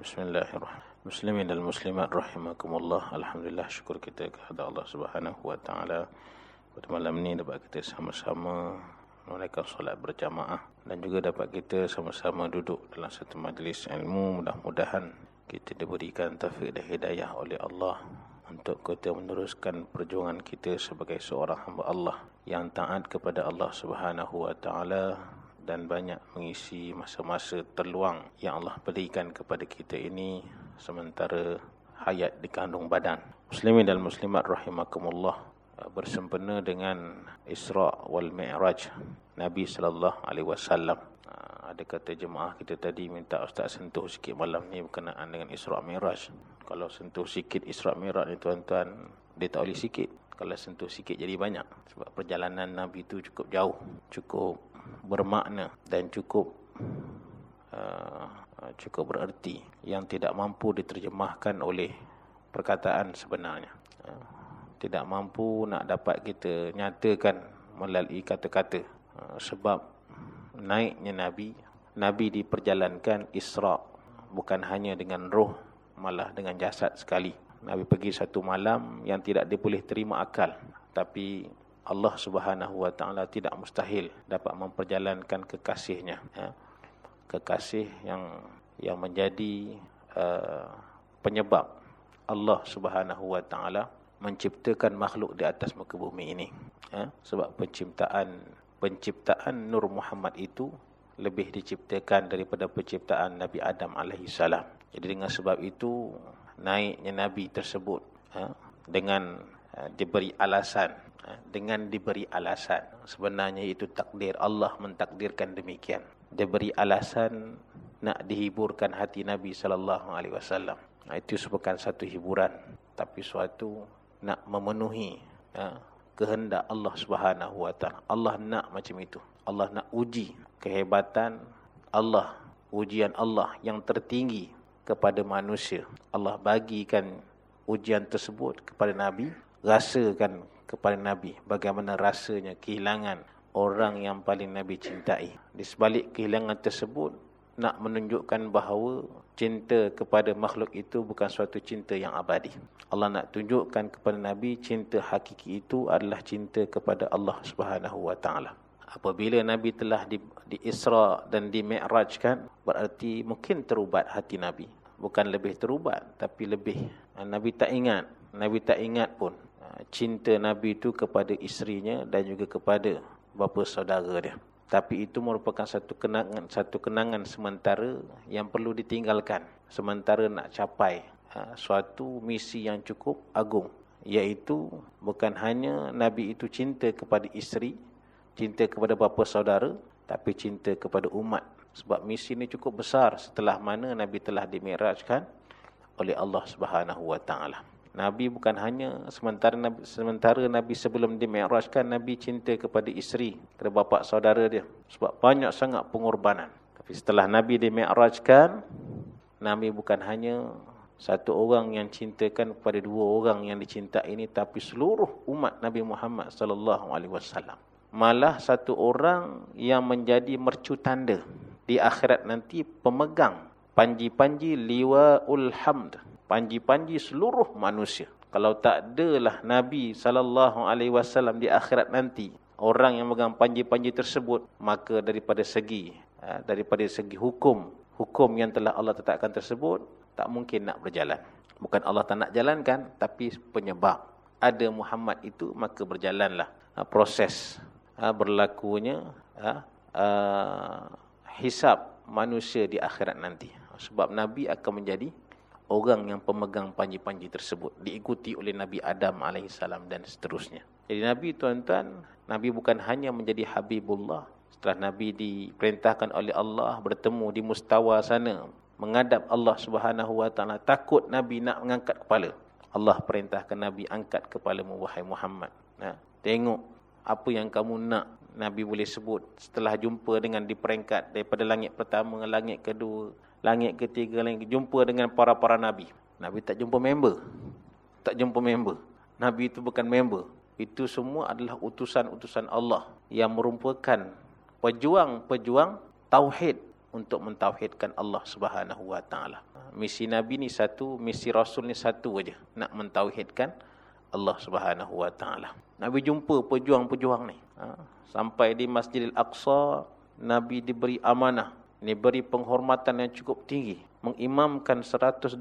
Bismillahirrahmanirrahim. Muslimin dan muslimat rahimakumullah. Alhamdulillah syukur kita kepada Allah Subhanahu wa taala. Pada malam ini dapat kita sama-sama menunaikan solat berjamaah dan juga dapat kita sama-sama duduk dalam satu majlis ilmu. Mudah-mudahan kita diberikan taufik dan hidayah oleh Allah untuk kita meneruskan perjuangan kita sebagai seorang hamba Allah yang taat kepada Allah Subhanahu wa taala dan banyak mengisi masa-masa terluang yang Allah berikan kepada kita ini sementara hayat di kandung badan. Muslimin dan muslimat rahimakumullah bersempena dengan Isra wal Mi'raj Nabi sallallahu alaihi wasallam. Ada kata jemaah kita tadi minta ustaz sentuh sikit malam ni berkenaan dengan Isra Mi'raj. Kalau sentuh sikit Isra Mi'raj ni tuan-tuan dia tak boleh sikit. Kalau sentuh sikit jadi banyak sebab perjalanan Nabi tu cukup jauh, cukup bermakna dan cukup uh, cukup bererti yang tidak mampu diterjemahkan oleh perkataan sebenarnya. Uh, tidak mampu nak dapat kita nyatakan melalui kata-kata uh, sebab naiknya Nabi Nabi diperjalankan Isra bukan hanya dengan roh malah dengan jasad sekali. Nabi pergi satu malam yang tidak diboleh terima akal tapi Allah Subhanahu Wa Taala tidak mustahil dapat memperjalankan kekasihnya ya. kekasih yang yang menjadi uh, penyebab Allah Subhanahu Wa Taala menciptakan makhluk di atas muka bumi ini ya. sebab penciptaan penciptaan Nur Muhammad itu lebih diciptakan daripada penciptaan Nabi Adam alaihi salam jadi dengan sebab itu naiknya nabi tersebut ya, dengan uh, diberi alasan dengan diberi alasan. Sebenarnya itu takdir. Allah mentakdirkan demikian. Dia beri alasan nak dihiburkan hati Nabi alaihi wasallam. Itu sebukan satu hiburan tapi suatu nak memenuhi ya, kehendak Allah taala. Allah nak macam itu. Allah nak uji kehebatan Allah ujian Allah yang tertinggi kepada manusia. Allah bagikan ujian tersebut kepada Nabi. Rasakan kepada Nabi bagaimana rasanya kehilangan orang yang paling Nabi cintai. Di sebalik kehilangan tersebut nak menunjukkan bahawa cinta kepada makhluk itu bukan suatu cinta yang abadi. Allah nak tunjukkan kepada Nabi cinta hakiki itu adalah cinta kepada Allah Subhanahu taala. Apabila Nabi telah di, di Isra dan di Mi'rajkan berarti mungkin terubat hati Nabi. Bukan lebih terubat tapi lebih Nabi tak ingat. Nabi tak ingat pun cinta Nabi itu kepada isterinya dan juga kepada bapa saudara dia. Tapi itu merupakan satu kenangan satu kenangan sementara yang perlu ditinggalkan sementara nak capai ha, suatu misi yang cukup agung iaitu bukan hanya Nabi itu cinta kepada isteri, cinta kepada bapa saudara, tapi cinta kepada umat. Sebab misi ini cukup besar setelah mana Nabi telah dimi'rajkan oleh Allah Subhanahu wa taala. Nabi bukan hanya sementara Nabi, sementara Nabi sebelum dimi'rajkan Nabi cinta kepada isteri, kepada bapa saudara dia sebab banyak sangat pengorbanan. Tapi setelah Nabi dimi'rajkan Nabi bukan hanya satu orang yang cintakan kepada dua orang yang dicinta ini tapi seluruh umat Nabi Muhammad sallallahu alaihi wasallam. Malah satu orang yang menjadi mercu tanda di akhirat nanti pemegang panji-panji liwaul hamd panji-panji seluruh manusia. Kalau tak adalah Nabi wasallam di akhirat nanti, orang yang megang panji-panji tersebut, maka daripada segi ha, daripada segi hukum, hukum yang telah Allah tetapkan tersebut tak mungkin nak berjalan. Bukan Allah tak nak jalankan, tapi penyebab ada Muhammad itu maka berjalanlah ha, proses ha, berlakunya hisab manusia di akhirat nanti. Sebab Nabi akan menjadi orang yang pemegang panji-panji tersebut diikuti oleh Nabi Adam alaihissalam dan seterusnya. Jadi Nabi tuan-tuan, Nabi bukan hanya menjadi Habibullah setelah Nabi diperintahkan oleh Allah bertemu di mustawa sana menghadap Allah Subhanahu wa taala takut Nabi nak mengangkat kepala. Allah perintahkan Nabi angkat kepalamu wahai Muhammad. Nah, tengok apa yang kamu nak Nabi boleh sebut setelah jumpa dengan di peringkat daripada langit pertama, langit kedua, langit ketiga langit jumpa dengan para-para nabi. Nabi tak jumpa member. Tak jumpa member. Nabi itu bukan member. Itu semua adalah utusan-utusan Allah yang merupakan pejuang-pejuang tauhid untuk mentauhidkan Allah Subhanahu wa taala. Misi nabi ni satu, misi rasul ni satu aja, nak mentauhidkan Allah Subhanahu wa taala. Nabi jumpa pejuang-pejuang ni. Ha? Sampai di Masjidil Aqsa, Nabi diberi amanah, diberi penghormatan yang cukup tinggi, mengimamkan 124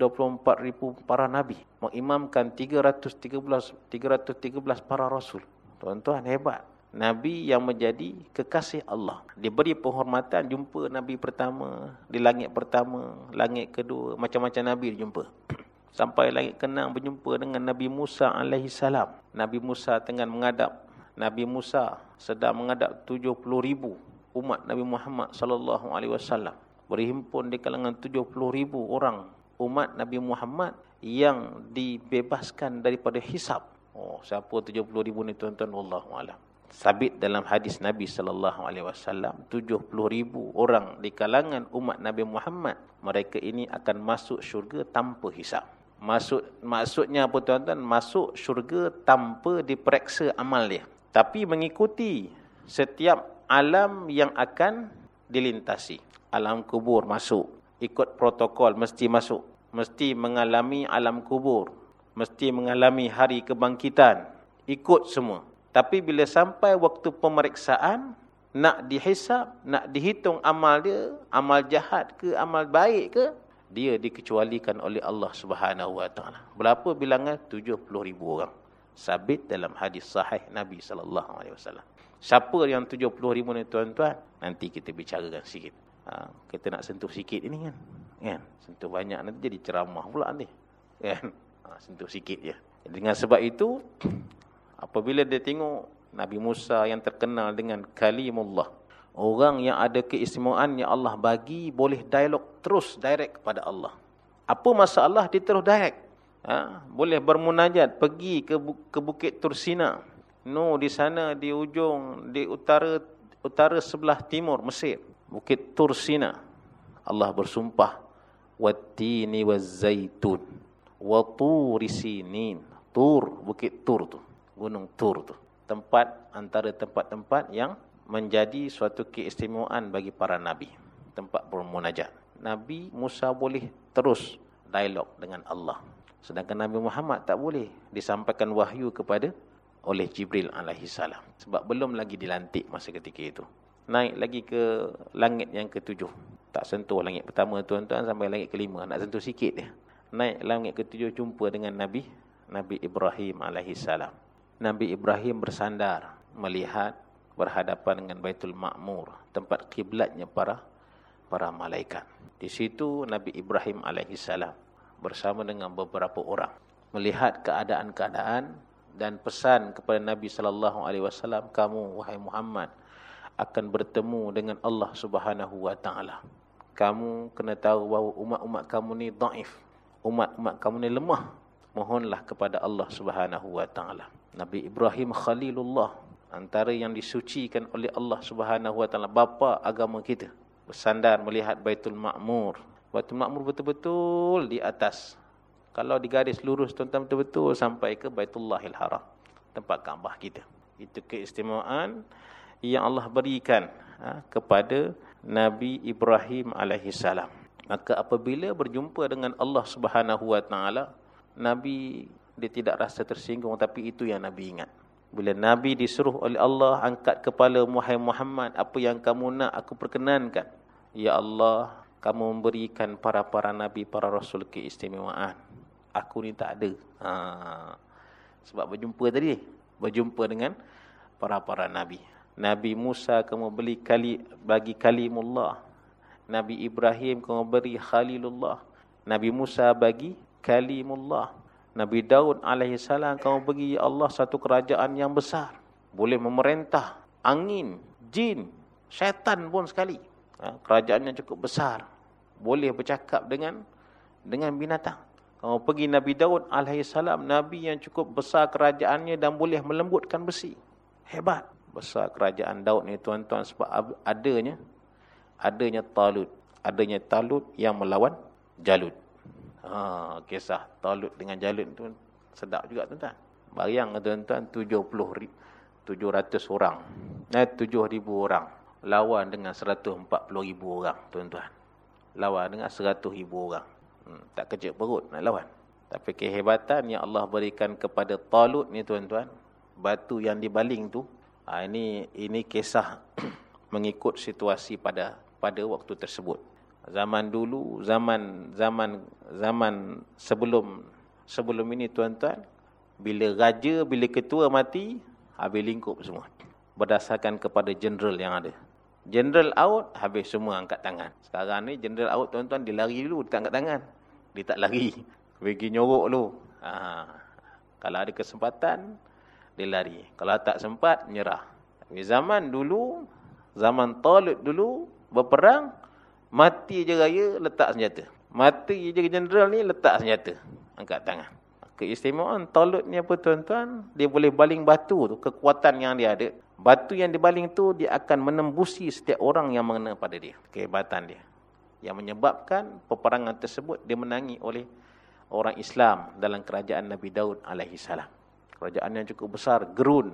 ribu para nabi, mengimamkan 313 313 para rasul. Tuan-tuan hebat. Nabi yang menjadi kekasih Allah. Diberi penghormatan jumpa Nabi pertama, di langit pertama, langit kedua, macam-macam Nabi jumpa. Sampai langit kenang berjumpa dengan Nabi Musa alaihi salam. Nabi Musa tengah menghadap Nabi Musa sedang menghadap 70 ribu umat Nabi Muhammad sallallahu alaihi wasallam. Berhimpun di kalangan 70 ribu orang umat Nabi Muhammad yang dibebaskan daripada hisab. Oh, siapa 70 ribu ni tuan-tuan wallahu alam sabit dalam hadis Nabi sallallahu alaihi wasallam 70 ribu orang di kalangan umat Nabi Muhammad mereka ini akan masuk syurga tanpa hisap. Masuk maksudnya apa tuan-tuan? Masuk syurga tanpa diperiksa amal dia. Tapi mengikuti setiap alam yang akan dilintasi. Alam kubur masuk, ikut protokol mesti masuk. Mesti mengalami alam kubur, mesti mengalami hari kebangkitan, ikut semua. Tapi bila sampai waktu pemeriksaan, nak dihisap, nak dihitung amal dia, amal jahat ke, amal baik ke, dia dikecualikan oleh Allah Subhanahu Wa Taala. Berapa bilangan? 70 ribu orang. Sabit dalam hadis sahih Nabi Sallallahu Alaihi Wasallam. Siapa yang 70 ribu ni tuan-tuan? Nanti kita bicarakan sikit. Ha, kita nak sentuh sikit ini kan? kan? Sentuh banyak nanti jadi ceramah pula ni. Kan? Ha, sentuh sikit je. Dengan sebab itu, Apabila dia tengok Nabi Musa yang terkenal dengan kalimullah. Orang yang ada keistimewaan yang Allah bagi boleh dialog terus direct kepada Allah. Apa masalah dia terus direct. Ha? Boleh bermunajat pergi ke, ke Bukit Tursina. No di sana di ujung di utara utara sebelah timur Mesir. Bukit Tursina. Allah bersumpah. Wattini wazzaitun. Waturisinin. Tur, Bukit Tur tu. Gunung Tur tu. Tempat antara tempat-tempat yang menjadi suatu keistimewaan bagi para nabi. Tempat bermunajat. Nabi Musa boleh terus dialog dengan Allah. Sedangkan Nabi Muhammad tak boleh disampaikan wahyu kepada oleh Jibril alaihi salam sebab belum lagi dilantik masa ketika itu. Naik lagi ke langit yang ketujuh. Tak sentuh langit pertama tuan-tuan sampai langit kelima. Nak sentuh sikit dia. Naik langit ketujuh jumpa dengan Nabi Nabi Ibrahim alaihi salam. Nabi Ibrahim bersandar melihat berhadapan dengan Baitul Ma'mur, tempat kiblatnya para para malaikat. Di situ Nabi Ibrahim alaihissalam bersama dengan beberapa orang melihat keadaan-keadaan dan pesan kepada Nabi sallallahu alaihi wasallam, "Kamu wahai Muhammad akan bertemu dengan Allah Subhanahu wa taala. Kamu kena tahu bahawa umat-umat kamu ni dhaif. Umat-umat kamu ni lemah. Mohonlah kepada Allah Subhanahu wa taala." Nabi Ibrahim Khalilullah antara yang disucikan oleh Allah Subhanahu wa taala bapa agama kita bersandar melihat Baitul Ma'mur. Baitul Ma'mur betul-betul di atas. Kalau digaris lurus tuan-tuan betul-betul sampai ke Baitullahil Haram, tempat Kaabah kita. Itu keistimewaan yang Allah berikan ha, kepada Nabi Ibrahim alaihi salam. Maka apabila berjumpa dengan Allah Subhanahu wa taala, Nabi dia tidak rasa tersinggung tapi itu yang Nabi ingat. Bila Nabi disuruh oleh Allah angkat kepala Muhammad, apa yang kamu nak aku perkenankan. Ya Allah, kamu memberikan para-para Nabi, para Rasul keistimewaan. Aku ni tak ada. Ha. Sebab berjumpa tadi, berjumpa dengan para-para Nabi. Nabi Musa kamu beli kali bagi kalimullah. Nabi Ibrahim kamu beri khalilullah. Nabi Musa bagi kalimullah. Nabi Daud alaihissalam kamu bagi ya Allah satu kerajaan yang besar. Boleh memerintah angin, jin, syaitan pun sekali. Ha, kerajaan yang cukup besar. Boleh bercakap dengan dengan binatang. Kamu pergi Nabi Daud alaihissalam, Nabi yang cukup besar kerajaannya dan boleh melembutkan besi. Hebat. Besar kerajaan Daud ni tuan-tuan sebab adanya adanya Talut. Adanya Talut yang melawan Jalut. Ha, kisah Talut dengan Jalut tu sedap juga tuan-tuan. Bayang tuan-tuan 70 700 orang. Eh 7000 orang. lawan dengan 140 ribu orang, tuan-tuan. Lawan dengan 100 ribu orang. Hmm, tak kejut perut nak lawan. Tapi kehebatan yang Allah berikan kepada Talut ni tuan-tuan, batu yang dibaling tu, ha, ini ini kisah mengikut situasi pada pada waktu tersebut. Zaman dulu, zaman zaman zaman sebelum sebelum ini tuan-tuan, bila raja, bila ketua mati, habis lingkup semua. Berdasarkan kepada general yang ada. General out, habis semua angkat tangan. Sekarang ni general out tuan-tuan, dia lari dulu, dia angkat tangan. Dia tak lari. Pergi nyorok dulu. Ha. Kalau ada kesempatan, dia lari. Kalau tak sempat, nyerah. Tapi zaman dulu, zaman Talut dulu, berperang, mati je raya, letak senjata. Mati je general ni, letak senjata. Angkat tangan. Keistimewaan Talut ni apa tuan-tuan? Dia boleh baling batu tu, kekuatan yang dia ada. Batu yang dibaling tu dia akan menembusi setiap orang yang mengenai pada dia. Kehebatan dia. Yang menyebabkan peperangan tersebut dimenangi oleh orang Islam dalam kerajaan Nabi Daud alaihi salam. Kerajaan yang cukup besar gerun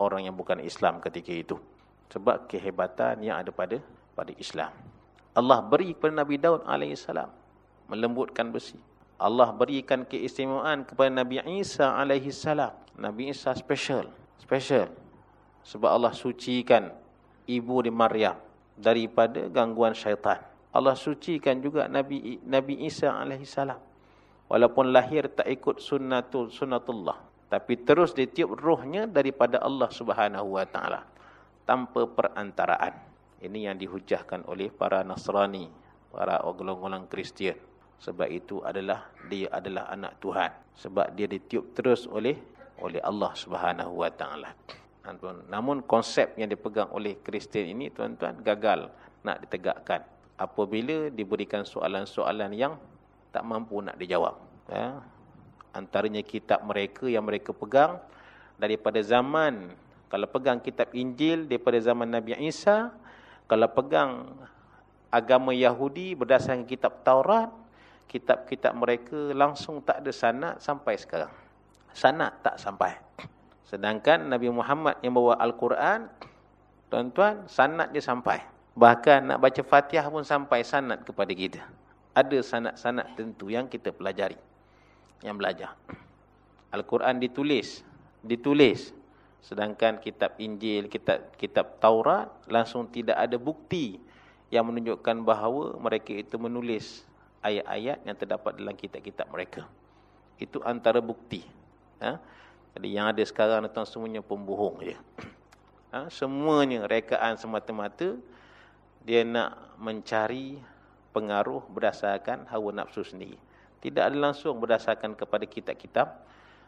orang yang bukan Islam ketika itu. Sebab kehebatan yang ada pada pada Islam. Allah beri kepada Nabi Daud alaihi salam melembutkan besi. Allah berikan keistimewaan kepada Nabi Isa alaihi salam. Nabi Isa special, special sebab Allah sucikan ibu di Maryam daripada gangguan syaitan. Allah sucikan juga Nabi Nabi Isa alaihi salam. Walaupun lahir tak ikut sunnatul sunnatullah, tapi terus ditiup rohnya daripada Allah Subhanahu wa taala tanpa perantaraan. Ini yang dihujahkan oleh para Nasrani, para golongan Kristian. Sebab itu adalah dia adalah anak Tuhan. Sebab dia ditiup terus oleh oleh Allah Subhanahu wa taala. Namun konsep yang dipegang oleh Kristian ini tuan-tuan gagal nak ditegakkan apabila diberikan soalan-soalan yang tak mampu nak dijawab. Ya. Antaranya kitab mereka yang mereka pegang daripada zaman kalau pegang kitab Injil daripada zaman Nabi Isa, kalau pegang agama Yahudi berdasarkan kitab Taurat, kitab-kitab mereka langsung tak ada sanad sampai sekarang. Sanad tak sampai. Sedangkan Nabi Muhammad yang bawa Al-Quran, tuan-tuan, sanad dia sampai. Bahkan nak baca Fatihah pun sampai sanad kepada kita. Ada sanad-sanad tentu yang kita pelajari. Yang belajar. Al-Quran ditulis. Ditulis. Sedangkan kitab Injil, kitab kitab Taurat, langsung tidak ada bukti yang menunjukkan bahawa mereka itu menulis ayat-ayat yang terdapat dalam kitab-kitab mereka. Itu antara bukti. Ha? Jadi yang ada sekarang semuanya pembohong. Ha, semuanya rekaan semata-mata dia nak mencari pengaruh berdasarkan hawa nafsu sendiri. Tidak ada langsung berdasarkan kepada kitab-kitab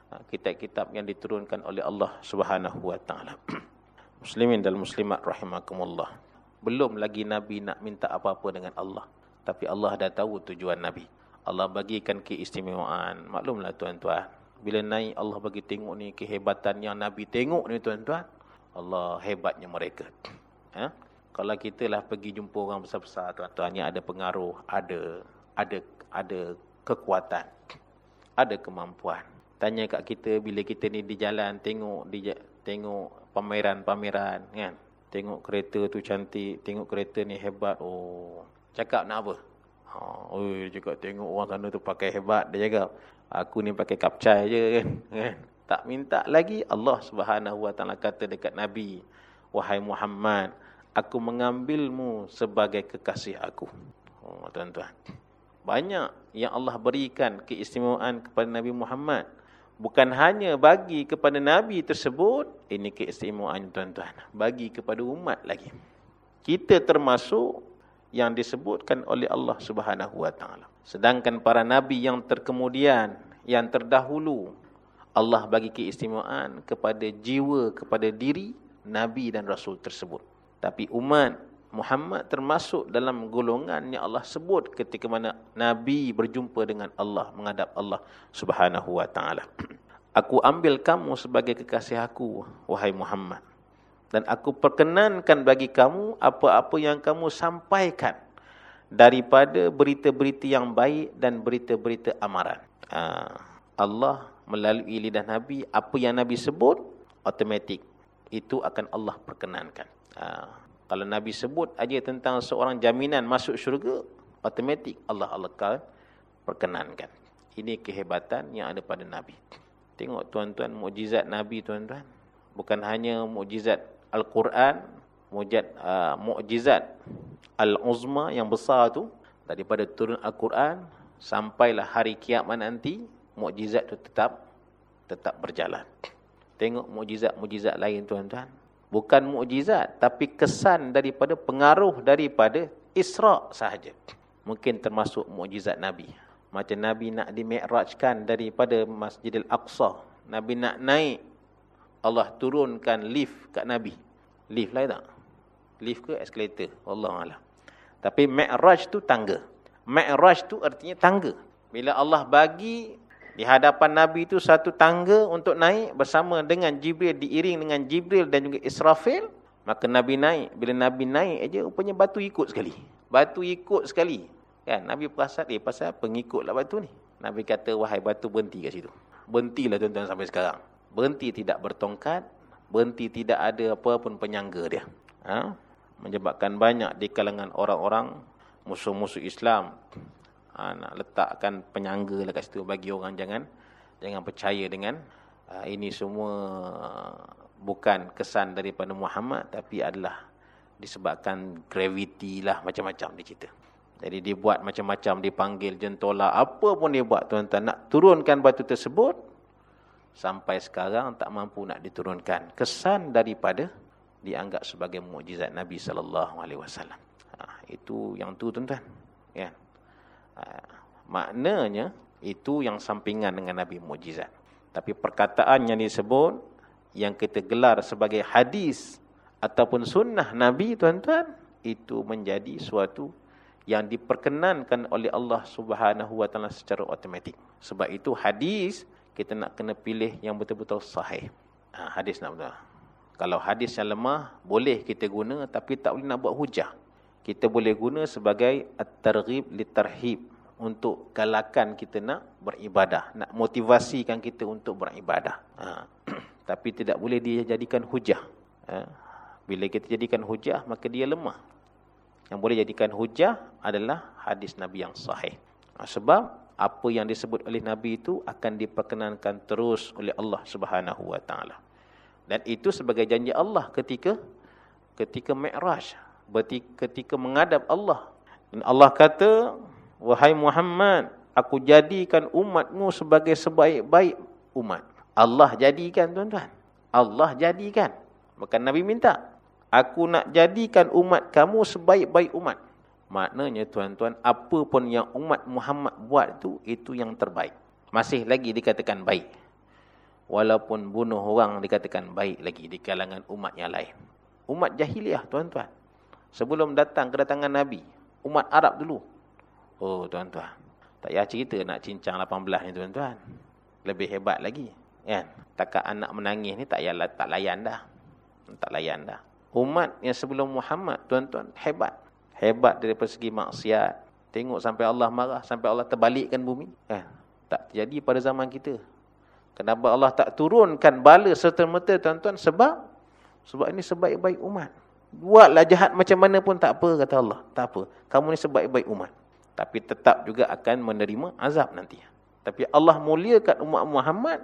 ha, kitab-kitab yang diturunkan oleh Allah Subhanahu wa taala. Muslimin dan muslimat rahimakumullah. Belum lagi nabi nak minta apa-apa dengan Allah, tapi Allah dah tahu tujuan nabi. Allah bagikan keistimewaan. Maklumlah tuan-tuan, bila naik Allah bagi tengok ni kehebatan yang Nabi tengok ni tuan-tuan. Allah hebatnya mereka. Ha? Kalau kita lah pergi jumpa orang besar-besar tuan-tuan yang ada pengaruh, ada ada ada kekuatan, ada kemampuan. Tanya kat kita bila kita ni di jalan tengok di tengok pameran-pameran kan. Tengok kereta tu cantik, tengok kereta ni hebat. Oh, cakap nak apa? Ha, oi, cakap tengok orang sana tu pakai hebat dia cakap. Aku ni pakai kapcai je kan. kan. Tak minta lagi Allah Subhanahu Wa Taala kata dekat Nabi, wahai Muhammad, aku mengambilmu sebagai kekasih aku. Oh, tuan-tuan. Banyak yang Allah berikan keistimewaan kepada Nabi Muhammad. Bukan hanya bagi kepada Nabi tersebut, ini keistimewaan tuan-tuan. Bagi kepada umat lagi. Kita termasuk yang disebutkan oleh Allah taala. Sedangkan para nabi yang terkemudian, yang terdahulu, Allah bagi keistimewaan kepada jiwa, kepada diri nabi dan rasul tersebut. Tapi umat Muhammad termasuk dalam golongan yang Allah sebut ketika mana nabi berjumpa dengan Allah, menghadap Allah Subhanahu wa taala. Aku ambil kamu sebagai kekasih aku, wahai Muhammad dan aku perkenankan bagi kamu apa-apa yang kamu sampaikan daripada berita-berita yang baik dan berita-berita amaran. Ha, Allah melalui lidah Nabi, apa yang Nabi sebut, automatik. Itu akan Allah perkenankan. Ha, Kalau Nabi sebut aja tentang seorang jaminan masuk syurga, automatik Allah akan perkenankan. Ini kehebatan yang ada pada Nabi. Tengok tuan-tuan mukjizat Nabi tuan-tuan. Bukan hanya mukjizat Al-Quran, mukjizat uh, mukjizat Al-Uzma yang besar tu daripada turun Al-Quran sampailah hari kiamat nanti mukjizat tu tetap tetap berjalan. Tengok mukjizat-mukjizat lain tuan-tuan bukan mukjizat tapi kesan daripada pengaruh daripada Isra sahaja. Mungkin termasuk mukjizat Nabi. Macam Nabi nak dimi'rajkan daripada Masjidil Aqsa. Nabi nak naik. Allah turunkan lift kat Nabi. Lift lah tak? Lift ke eskalator? Allah Allah. Tapi mi'raj tu tangga. Mi'raj tu artinya tangga. Bila Allah bagi di hadapan Nabi itu satu tangga untuk naik bersama dengan Jibril, diiring dengan Jibril dan juga Israfil. Maka Nabi naik. Bila Nabi naik aja rupanya batu ikut sekali. Batu ikut sekali. Kan? Nabi perasan, eh pasal pengikutlah batu ni. Nabi kata, wahai batu berhenti kat situ. Berhentilah tuan-tuan sampai sekarang. Berhenti tidak bertongkat. Berhenti tidak ada apa pun penyangga dia. Ha? Menyebabkan banyak di kalangan orang-orang musuh-musuh Islam ha, nak letakkan penyangga lah kat situ bagi orang jangan jangan percaya dengan ha, ini semua bukan kesan daripada Muhammad tapi adalah disebabkan graviti lah macam-macam dia cerita. Jadi dia buat macam-macam dipanggil jentola apa pun dia buat tuan-tuan nak turunkan batu tersebut sampai sekarang tak mampu nak diturunkan. Kesan daripada dianggap sebagai mukjizat Nabi sallallahu alaihi wasallam. Ha, itu yang tu tuan-tuan. Ya. Maknanya itu yang sampingan dengan Nabi mujizat. Tapi perkataan yang disebut yang kita gelar sebagai hadis ataupun sunnah Nabi tuan-tuan itu menjadi suatu yang diperkenankan oleh Allah Subhanahu wa taala secara automatik. Sebab itu hadis kita nak kena pilih yang betul-betul sahih. Ha, hadis nak betul. Kalau hadis yang lemah boleh kita guna tapi tak boleh nak buat hujah kita boleh guna sebagai at-targhib litarhib untuk galakan kita nak beribadah, nak motivasikan kita untuk beribadah. Ha. Tapi tidak boleh dia jadikan hujah. Ha. Bila kita jadikan hujah, maka dia lemah. Yang boleh jadikan hujah adalah hadis Nabi yang sahih. Ha. Sebab apa yang disebut oleh Nabi itu akan diperkenankan terus oleh Allah Subhanahu Wa Taala. Dan itu sebagai janji Allah ketika ketika Mi'raj ketika menghadap Allah. Dan Allah kata, Wahai Muhammad, aku jadikan umatmu sebagai sebaik-baik umat. Allah jadikan tuan-tuan. Allah jadikan. Bukan Nabi minta. Aku nak jadikan umat kamu sebaik-baik umat. Maknanya tuan-tuan, apa pun yang umat Muhammad buat tu itu yang terbaik. Masih lagi dikatakan baik. Walaupun bunuh orang dikatakan baik lagi di kalangan umat yang lain. Umat jahiliah tuan-tuan. Sebelum datang kedatangan Nabi. Umat Arab dulu. Oh tuan-tuan. Tak payah cerita nak cincang 18 ni tuan-tuan. Lebih hebat lagi. Kan? Takat anak menangis ni tak, yalah, tak layan dah. Tak layan dah. Umat yang sebelum Muhammad tuan-tuan hebat. Hebat dari segi maksiat. Tengok sampai Allah marah. Sampai Allah terbalikkan bumi. Kan? Tak terjadi pada zaman kita. Kenapa Allah tak turunkan bala serta-merta tuan-tuan? Sebab sebab ini sebaik-baik umat. Buatlah jahat macam mana pun tak apa, kata Allah. Tak apa. Kamu ni sebaik-baik umat. Tapi tetap juga akan menerima azab nanti. Tapi Allah muliakan umat Muhammad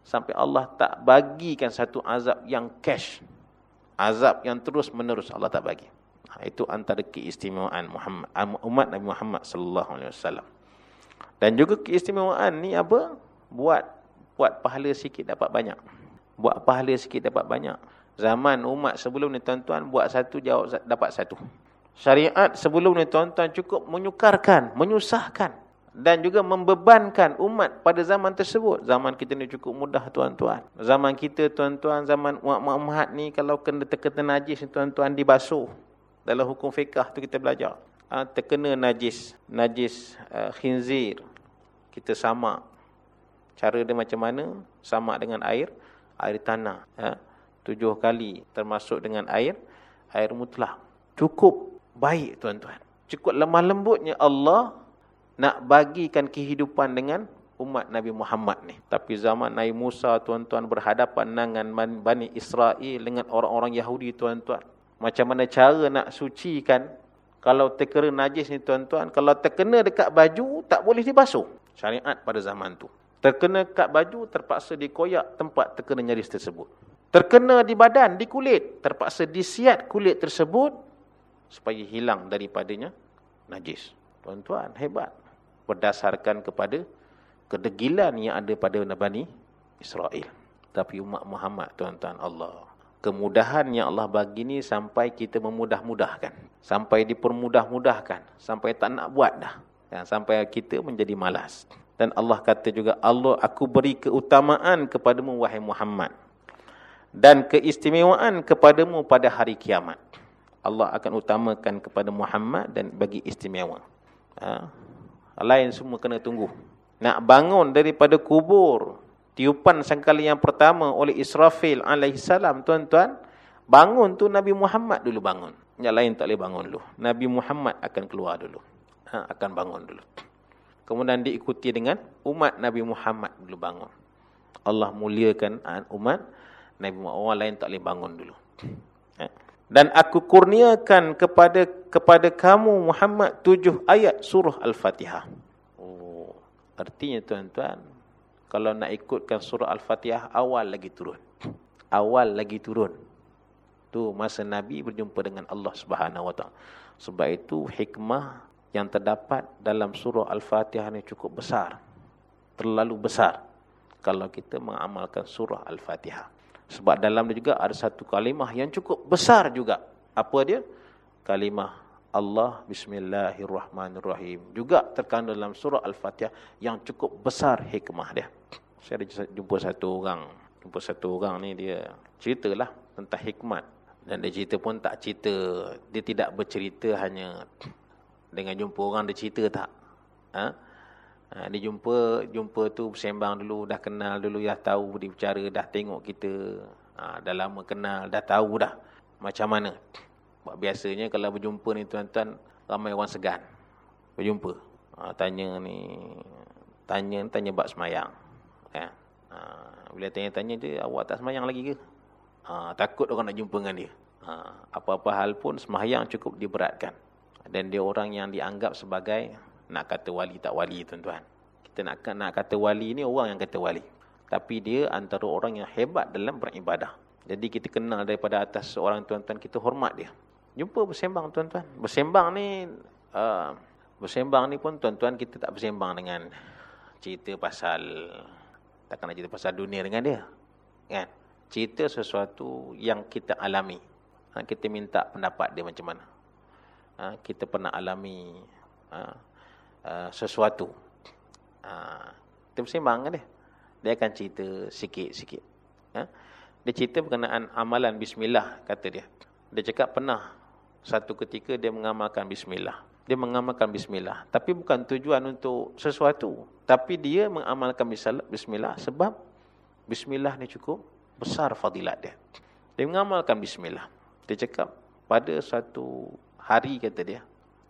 sampai Allah tak bagikan satu azab yang cash. Azab yang terus menerus Allah tak bagi. Ha, itu antara keistimewaan Muhammad, umat Nabi Muhammad sallallahu alaihi wasallam. Dan juga keistimewaan ni apa? Buat buat pahala sikit dapat banyak. Buat pahala sikit dapat banyak. Zaman umat sebelum ni tuan-tuan buat satu jawab dapat satu. Syariat sebelum ni tuan-tuan cukup menyukarkan, menyusahkan dan juga membebankan umat pada zaman tersebut. Zaman kita ni cukup mudah tuan-tuan. Zaman kita tuan-tuan, zaman umat-umat ni kalau kena terkena najis tuan-tuan dibasuh. Dalam hukum fiqah tu kita belajar. Ha, terkena najis, najis uh, khinzir. Kita sama. Cara dia macam mana? Sama dengan air, air tanah. Ha? tujuh kali termasuk dengan air air mutlak cukup baik tuan-tuan cukup lemah lembutnya Allah nak bagikan kehidupan dengan umat Nabi Muhammad ni tapi zaman Nabi Musa tuan-tuan berhadapan dengan Bani Israel dengan orang-orang Yahudi tuan-tuan Macam mana cara nak sucikan kalau terkena najis ni tuan-tuan, kalau terkena dekat baju tak boleh dibasuh. Syariat pada zaman tu. Terkena dekat baju terpaksa dikoyak tempat terkena najis tersebut. Terkena di badan, di kulit, terpaksa disiat kulit tersebut supaya hilang daripadanya najis. Tuan-tuan, hebat. Berdasarkan kepada kedegilan yang ada pada Nabi Israel. Tapi umat Muhammad, tuan-tuan Allah kemudahan yang Allah bagi ni sampai kita memudah-mudahkan. Sampai dipermudah-mudahkan. Sampai tak nak buat dah. Ya, sampai kita menjadi malas. Dan Allah kata juga, Allah aku beri keutamaan kepadamu wahai Muhammad. Dan keistimewaan kepadamu pada hari kiamat. Allah akan utamakan kepada Muhammad dan bagi istimewa. Ha? Lain semua kena tunggu. Nak bangun daripada kubur tiupan sangkali yang pertama oleh Israfil alaihissalam tuan-tuan bangun tu Nabi Muhammad dulu bangun yang lain tak boleh bangun dulu Nabi Muhammad akan keluar dulu ha, akan bangun dulu kemudian diikuti dengan umat Nabi Muhammad dulu bangun Allah muliakan umat Nabi Muhammad orang lain tak boleh bangun dulu ha. Dan aku kurniakan kepada kepada kamu Muhammad tujuh ayat surah Al-Fatihah oh artinya tuan-tuan kalau nak ikutkan surah Al-Fatihah awal lagi turun. Awal lagi turun. Tu masa Nabi berjumpa dengan Allah Taala. Sebab itu hikmah yang terdapat dalam surah Al-Fatihah ni cukup besar. Terlalu besar kalau kita mengamalkan surah Al-Fatihah. Sebab dalam dia juga ada satu kalimah yang cukup besar juga. Apa dia? Kalimah Allah Bismillahirrahmanirrahim. Juga terkandung dalam surah Al-Fatihah yang cukup besar hikmah dia. Saya ada jumpa satu orang. Jumpa satu orang ni dia ceritalah tentang hikmat. Dan dia cerita pun tak cerita. Dia tidak bercerita hanya dengan jumpa orang dia cerita tak. Ha? Ha, dia jumpa jumpa tu bersembang dulu. Dah kenal dulu. Dah tahu dia bicara. Dah tengok kita. Ha, dah lama kenal. Dah tahu dah macam mana. Sebab biasanya kalau berjumpa ni tuan-tuan, ramai orang segan. Berjumpa. Ha, tanya ni, tanya tanya bab semayang. Ya. Ha, bila tanya-tanya dia, awak tak semayang lagi ke? Ha, takut orang nak jumpa dengan dia. Ha, apa-apa hal pun semayang cukup diberatkan. Dan dia orang yang dianggap sebagai nak kata wali tak wali tuan-tuan. Kita nak, nak kata wali ni orang yang kata wali. Tapi dia antara orang yang hebat dalam beribadah. Jadi kita kenal daripada atas seorang tuan-tuan, kita hormat dia. Jumpa bersembang tuan-tuan. Bersembang ni uh, bersembang ni pun tuan-tuan kita tak bersembang dengan cerita pasal takkan nak cerita pasal dunia dengan dia. Kan? Cerita sesuatu yang kita alami. Ha, kita minta pendapat dia macam mana. Ha, kita pernah alami ha, uh, sesuatu. Ha, kita bersembang dengan dia. Dia akan cerita sikit-sikit. Ha? Dia cerita berkenaan amalan bismillah kata dia. Dia cakap pernah satu ketika dia mengamalkan bismillah. Dia mengamalkan bismillah. Tapi bukan tujuan untuk sesuatu. Tapi dia mengamalkan bismillah sebab bismillah ni cukup besar fadilat dia. Dia mengamalkan bismillah. Dia cakap pada satu hari kata dia.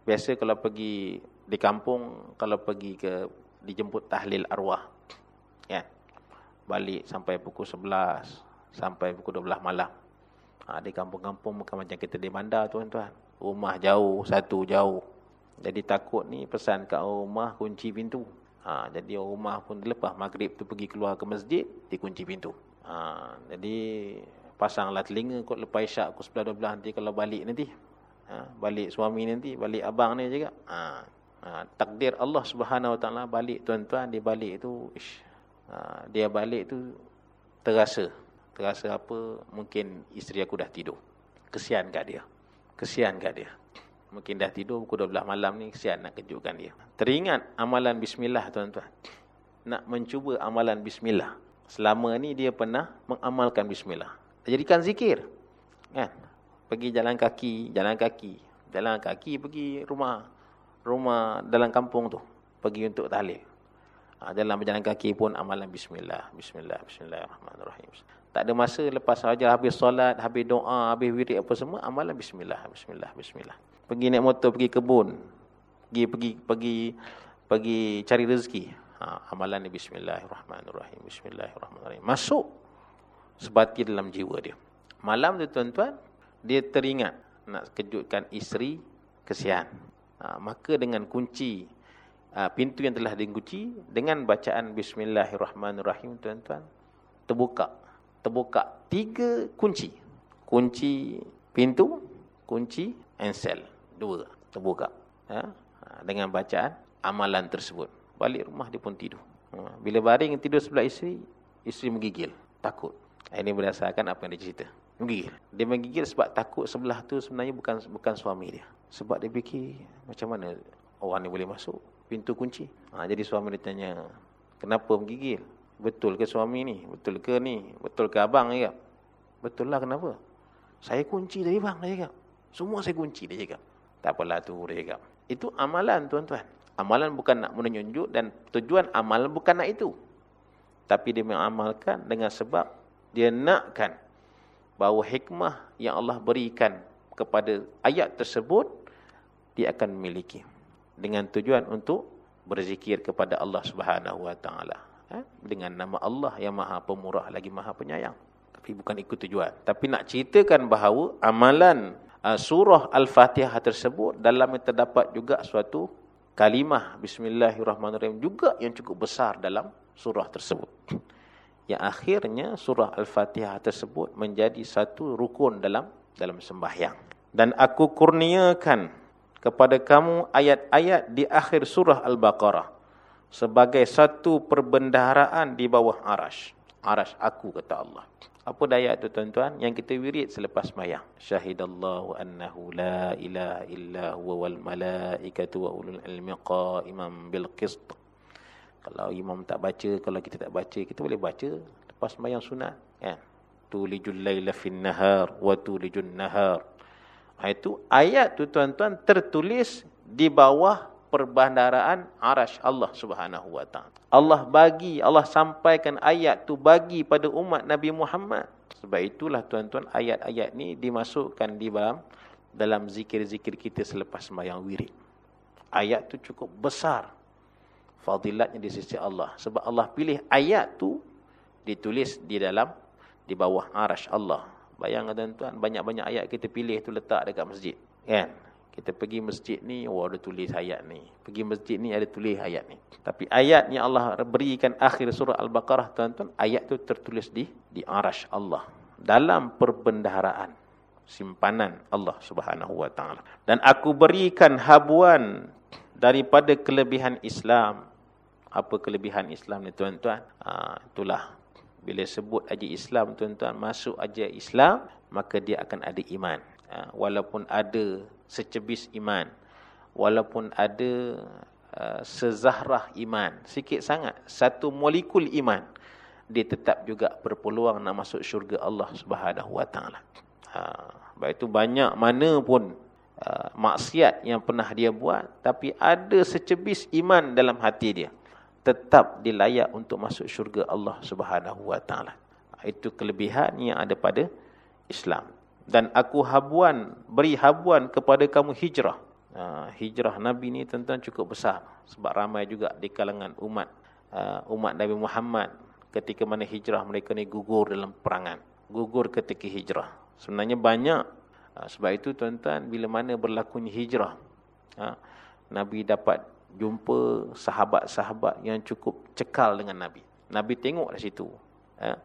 Biasa kalau pergi di kampung, kalau pergi ke dijemput tahlil arwah. Ya. Balik sampai pukul 11, sampai pukul 12 malam. Ha, di kampung-kampung bukan macam kita di bandar tuan-tuan. Rumah jauh, satu jauh. Jadi takut ni pesan kat rumah kunci pintu. Ha, jadi rumah pun lepas maghrib tu pergi keluar ke masjid, dikunci pintu. Ha, jadi pasanglah telinga kot lepas isyak pukul 11-12 nanti kalau balik nanti. Ha, balik suami nanti, balik abang ni juga. Ha, ha, takdir Allah subhanahu wa ta'ala balik tuan-tuan, dia balik tu, ish, ha, dia balik tu terasa. Terasa apa? Mungkin isteri aku dah tidur. Kesian kat dia. Kesian kat dia. Mungkin dah tidur pukul 12 malam ni kesian nak kejutkan dia. Teringat amalan bismillah tuan-tuan. Nak mencuba amalan bismillah. Selama ni dia pernah mengamalkan bismillah. Jadikan zikir kan? Pergi jalan kaki jalan kaki. Jalan kaki pergi rumah rumah dalam kampung tu pergi untuk tahlil ha, dalam berjalan kaki pun amalan bismillah bismillah bismillahirrahmanirrahim tak ada masa lepas saja habis solat, habis doa, habis wirid apa semua, amalan bismillah, bismillah, bismillah. Pergi naik motor, pergi kebun. Pergi pergi pergi pergi cari rezeki. Ha, amalan ni bismillahirrahmanirrahim, bismillahirrahmanirrahim. Masuk sebati dalam jiwa dia. Malam tu tuan-tuan, dia teringat nak kejutkan isteri kesian. Ha, maka dengan kunci ha, pintu yang telah dikunci dengan bacaan bismillahirrahmanirrahim tuan-tuan terbuka. Terbuka tiga kunci. Kunci pintu, kunci ensel. Dua terbuka. Ha, ha dengan bacaan amalan tersebut. Balik rumah dia pun tidur. Ha, bila baring tidur sebelah isteri, isteri menggigil. Takut. Ini berdasarkan apa yang dia cerita. Menggigil. Dia menggigil sebab takut sebelah tu sebenarnya bukan bukan suami dia. Sebab dia fikir macam mana orang ni boleh masuk. Pintu kunci. Ha, jadi suami dia tanya, kenapa menggigil? Betul ke suami ni? Betul ke ni? Betul ke abang? Dia Betul lah kenapa? Saya kunci tadi bang. Dia cakap. Semua saya kunci dia cakap. Tak apalah tu dia cakap. Itu amalan tuan-tuan. Amalan bukan nak menunjuk dan tujuan amalan bukan nak itu. Tapi dia mengamalkan dengan sebab dia nakkan bahawa hikmah yang Allah berikan kepada ayat tersebut dia akan memiliki dengan tujuan untuk berzikir kepada Allah Subhanahu wa taala. Ha? dengan nama Allah yang Maha Pemurah lagi Maha Penyayang. Tapi bukan ikut tujuan. Tapi nak ceritakan bahawa amalan uh, surah al-Fatihah tersebut dalam terdapat juga suatu kalimah bismillahirrahmanirrahim juga yang cukup besar dalam surah tersebut. Yang akhirnya surah Al-Fatihah tersebut menjadi satu rukun dalam dalam sembahyang. Dan aku kurniakan kepada kamu ayat-ayat di akhir surah Al-Baqarah sebagai satu perbendaharaan di bawah arash. Arash aku kata Allah. Apa daya itu tuan-tuan yang kita wirid selepas sembahyang? Syahidallahu annahu la ilaha illa huwa wal malaikatu wa ulul ilmi qa'iman bil qist. Kalau imam tak baca, kalau kita tak baca, kita boleh baca lepas sembahyang sunat. Kan? Tulijul layla fin nahar wa tulijun nahar. Ha, itu ayat tu tuan-tuan tertulis di bawah perbandaraan arash Allah subhanahu wa ta'ala. Allah bagi, Allah sampaikan ayat tu bagi pada umat Nabi Muhammad. Sebab itulah tuan-tuan ayat-ayat ni dimasukkan di dalam dalam zikir-zikir kita selepas sembahyang wirid. Ayat tu cukup besar fadilatnya di sisi Allah. Sebab Allah pilih ayat tu ditulis di dalam di bawah arash Allah. Bayangkan tuan-tuan, banyak-banyak ayat kita pilih tu letak dekat masjid. Kan? Kita pergi masjid ni, oh ada tulis ayat ni. Pergi masjid ni ada tulis ayat ni. Tapi ayat yang Allah berikan akhir surah Al-Baqarah tuan-tuan, ayat tu tertulis di di arash Allah. Dalam perbendaharaan simpanan Allah Subhanahu wa taala. Dan aku berikan habuan daripada kelebihan Islam apa kelebihan Islam ni tuan-tuan? Ha, itulah bila sebut aja Islam tuan-tuan, masuk aja Islam, maka dia akan ada iman. Ha, walaupun ada secebis iman, walaupun ada uh, sezahrah iman, sikit sangat, satu molekul iman, dia tetap juga berpeluang nak masuk syurga Allah Subhanahu Wa Taala. Ha, baik itu banyak mana pun uh, maksiat yang pernah dia buat, tapi ada secebis iman dalam hati dia tetap dilayak untuk masuk syurga Allah Subhanahu wa taala. Itu kelebihan yang ada pada Islam. Dan aku habuan beri habuan kepada kamu hijrah. Uh, hijrah Nabi ni tentang cukup besar sebab ramai juga di kalangan umat uh, umat Nabi Muhammad ketika mana hijrah mereka ni gugur dalam perangan. Gugur ketika hijrah. Sebenarnya banyak uh, sebab itu tuan-tuan bila mana berlakunya hijrah Nabi dapat jumpa sahabat-sahabat yang cukup cekal dengan Nabi. Nabi tengok di situ. Ya.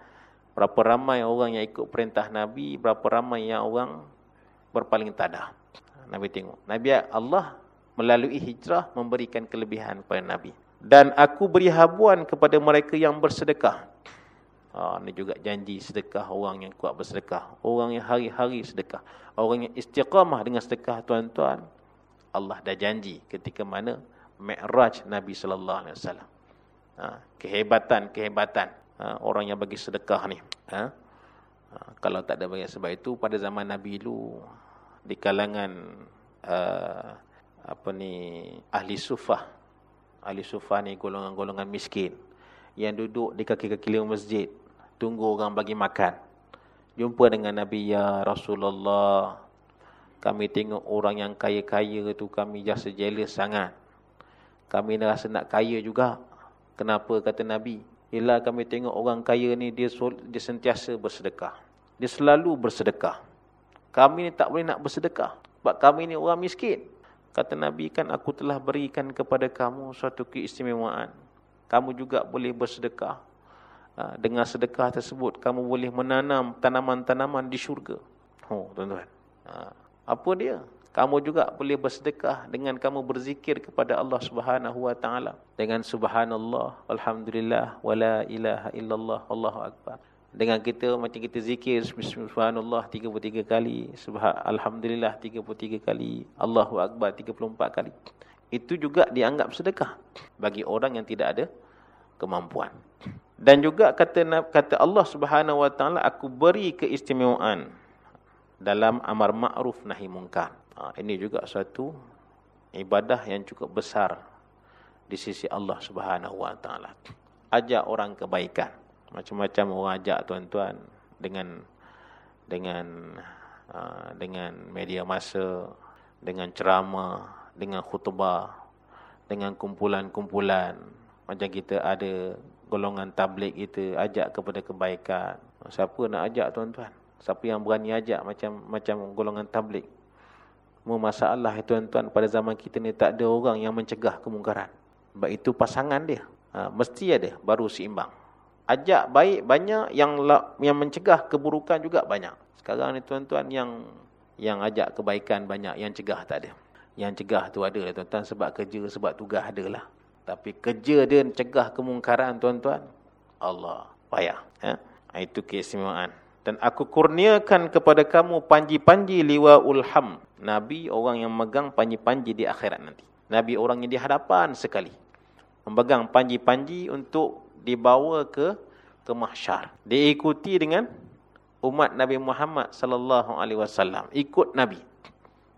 Berapa ramai orang yang ikut perintah Nabi, berapa ramai yang orang berpaling tadah. Nabi tengok. Nabi Allah melalui hijrah memberikan kelebihan kepada Nabi. Dan aku beri habuan kepada mereka yang bersedekah. Ha, ini juga janji sedekah orang yang kuat bersedekah. Orang yang hari-hari sedekah. Orang yang istiqamah dengan sedekah tuan-tuan. Allah dah janji ketika mana Mi'raj Nabi sallallahu alaihi wasallam. Kehebatan-kehebatan ha, orang yang bagi sedekah ni. Ha? Ha, kalau tak ada bagi sebab itu pada zaman Nabi dulu di kalangan uh, apa ni ahli sufah. Ahli sufah ni golongan-golongan miskin yang duduk di kaki-kaki lima masjid tunggu orang bagi makan. Jumpa dengan Nabi ya Rasulullah. Kami tengok orang yang kaya-kaya tu kami jasa jealous sangat. Kami rasa nak kaya juga. Kenapa kata Nabi? Ialah kami tengok orang kaya ni dia dia sentiasa bersedekah. Dia selalu bersedekah. Kami ni tak boleh nak bersedekah. Sebab kami ni orang miskin. Kata Nabi kan aku telah berikan kepada kamu suatu keistimewaan. Kamu juga boleh bersedekah. Ha, dengan sedekah tersebut kamu boleh menanam tanaman-tanaman di syurga. Oh, tuan-tuan. Ha, apa dia? Kamu juga boleh bersedekah dengan kamu berzikir kepada Allah Subhanahu wa taala dengan subhanallah alhamdulillah wala ilaha illallah wallahu akbar. Dengan kita macam kita zikir subhanallah 33 kali, subhan alhamdulillah 33 kali, Allahu akbar 34 kali. Itu juga dianggap sedekah bagi orang yang tidak ada kemampuan. Dan juga kata kata Allah Subhanahu wa taala aku beri keistimewaan dalam amar ma'ruf nahi munkar. Ha, ini juga satu ibadah yang cukup besar di sisi Allah Subhanahu Wa Taala. Ajak orang kebaikan. Macam-macam orang ajak tuan-tuan dengan dengan uh, dengan media masa, dengan ceramah, dengan khutbah, dengan kumpulan-kumpulan. Macam kita ada golongan tablik kita ajak kepada kebaikan. Siapa nak ajak tuan-tuan? Siapa yang berani ajak macam macam golongan tablik? Masalah tuan-tuan pada zaman kita ni tak ada orang yang mencegah kemungkaran. Sebab itu pasangan dia. Ha, mesti ada baru seimbang. Ajak baik banyak yang yang mencegah keburukan juga banyak. Sekarang ni tuan-tuan yang yang ajak kebaikan banyak, yang cegah tak ada. Yang cegah tu ada tuan-tuan sebab kerja, sebab tugas adalah. Tapi kerja dia cegah kemungkaran tuan-tuan. Allah payah. Ha? Itu keistimewaan. Dan aku kurniakan kepada kamu panji-panji liwa ulham. Nabi orang yang megang panji-panji di akhirat nanti. Nabi orang yang di hadapan sekali. Memegang panji-panji untuk dibawa ke ke mahsyar. Diikuti dengan umat Nabi Muhammad sallallahu alaihi wasallam. Ikut Nabi.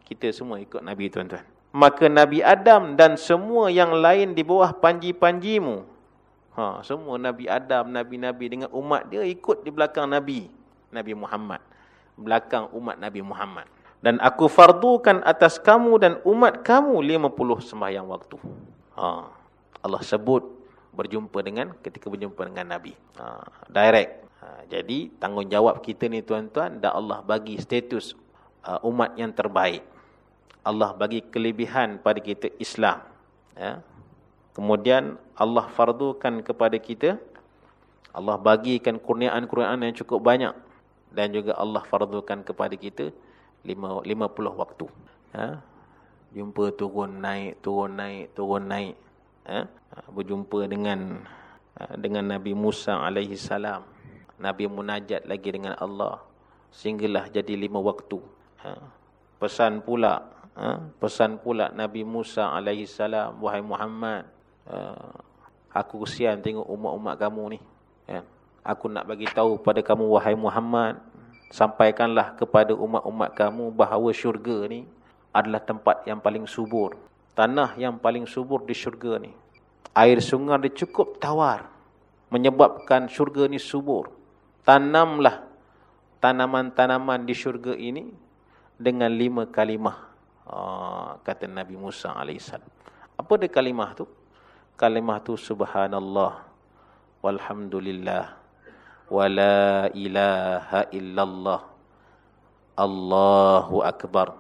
Kita semua ikut Nabi tuan-tuan. Maka Nabi Adam dan semua yang lain di bawah panji-panjimu. Ha, semua Nabi Adam, Nabi-Nabi dengan umat dia ikut di belakang Nabi. Nabi Muhammad. Belakang umat Nabi Muhammad. Dan aku fardukan atas kamu dan umat kamu 50 sembahyang waktu. Ha. Allah sebut berjumpa dengan ketika berjumpa dengan Nabi. Ha. Direct. Ha. Jadi tanggungjawab kita ni tuan-tuan. Dan Allah bagi status uh, umat yang terbaik. Allah bagi kelebihan pada kita Islam. Ya. Kemudian Allah fardukan kepada kita. Allah bagikan kurniaan-kurniaan yang cukup banyak dan juga Allah fardukan kepada kita 50 waktu. Ha? Jumpa turun naik, turun naik, turun naik. Ha? ha? Berjumpa dengan ha, dengan Nabi Musa alaihi salam. Nabi munajat lagi dengan Allah. Sehinggalah jadi lima waktu. Ha? Pesan pula. Ha? Pesan pula Nabi Musa alaihi salam. Wahai Muhammad. Ha? Aku kesian tengok umat-umat kamu ni. Ha? Aku nak bagi tahu pada kamu wahai Muhammad, sampaikanlah kepada umat-umat kamu bahawa syurga ni adalah tempat yang paling subur. Tanah yang paling subur di syurga ni. Air sungai dia cukup tawar menyebabkan syurga ni subur. Tanamlah tanaman-tanaman di syurga ini dengan lima kalimah. Oh, kata Nabi Musa AS. Apa dia kalimah tu? Kalimah tu subhanallah walhamdulillah wala ilaha illallah Allahu akbar